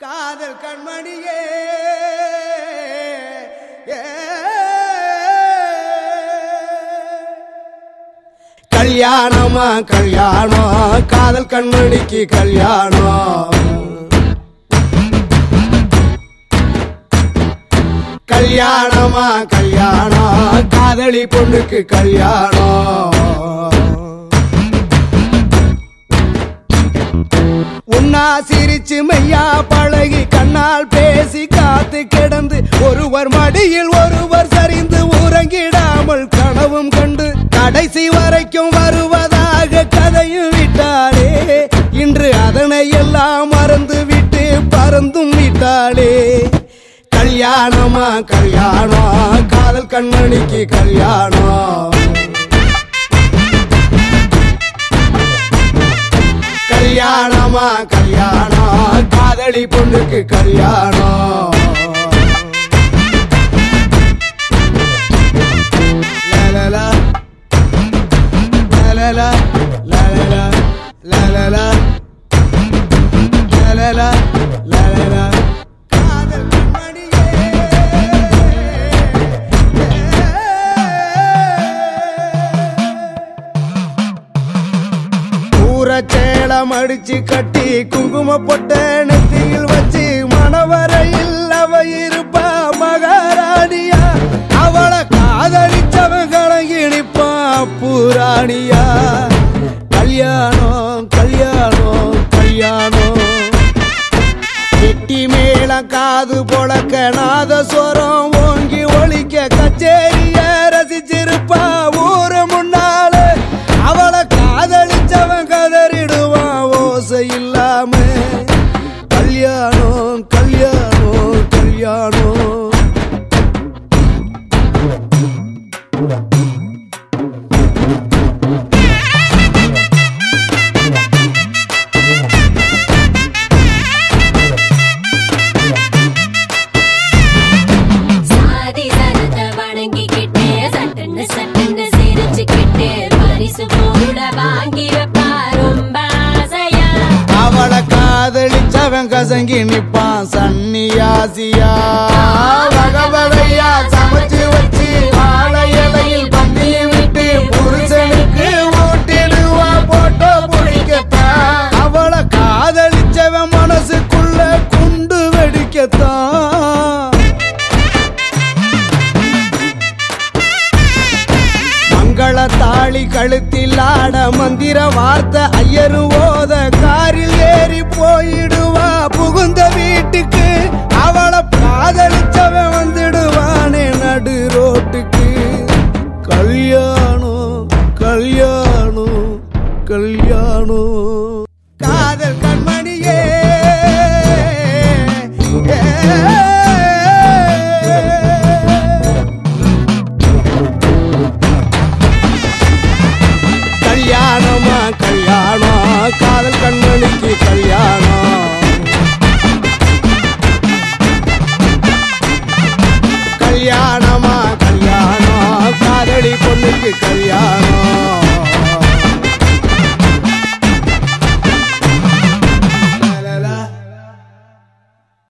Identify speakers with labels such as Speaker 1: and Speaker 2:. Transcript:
Speaker 1: காதல் கண்மணியே. கல்யாணமா கல்யாணம்? காதல் கண்மணிக்கு கல்யாணம்? கல்யாணமா கல்யாணம்? காதலி பொண்ணுக்கு கல்யாணம். உன்னா சிரிச்சு மையா பழகி கண்ணால் பேசி காத்து கிடந்து ஒருவர் மடியில் ஒருவர் சரிந்து உறங்கிடாமல் கனவும் கண்டு கடைசி வரைக்கும் வருவதாக கதையும் விட்டாளே. இன்று அதனை எல்லாம் மறந்து விட்டு பறந்தும் விட்டாளே. கல்யாணமா கல்யாணம் காதல் கண்மணிக்கு கல்யாணம். கல்யாணமா கல்யாணம் காதலி பொண்ணுக்கு கல்யாணம் லலலா, லலலா, லலலா, லலலா, லலலா, கண்மணியே சேலம் அடிச்சு கட்டி குங்கும பொட்ட நெத்தியில் வச்சு மணவரையில் அவ இருப்பா மகாராணியா. அவளை காதலிச்சவன் கலங்கி நிப்பா பூராணியா. கல்யாணம் கல்யாணம் கல்யாணம். வெட்டி மேல காது பொழக்க நாதஸ்வரம் ஓங்கி ஒழிக்க கச்சேரிய ரசிச்சிருப்பா கல்யாணம் கல்யாணம் கல்யாணம். காதலிச்சவன் கசங்கி நிப்பான் சன்னியாசியா. வகை சமைச்சு வச்சு வாழை இலையில் பந்தி விட்டு புருஷனுக்கு ஊட்டிடுவா போட்டோ பிடிக்கத்தான். அவளை காதலிச்சவன் மனசுக்குள்ள குண்டு வெடிக்கத்தான். மங்கள தாளி கழுத்தில் ஆட மந்திர வார்த்தை ஐயரு ஓத காரில் ஏறி போயிடுவா. புகுந்த வீட்டுக்கு அவளை காதலிச்சவன் வந்துடுவானே நடு ரோட்டுக்கு. கல்யாணம் கல்யாணம் கல்யாணம். காதல் கண்மணியே. ஏ. கல்யாணமா கல்யாணம்? காதல் கண்மணிக்கு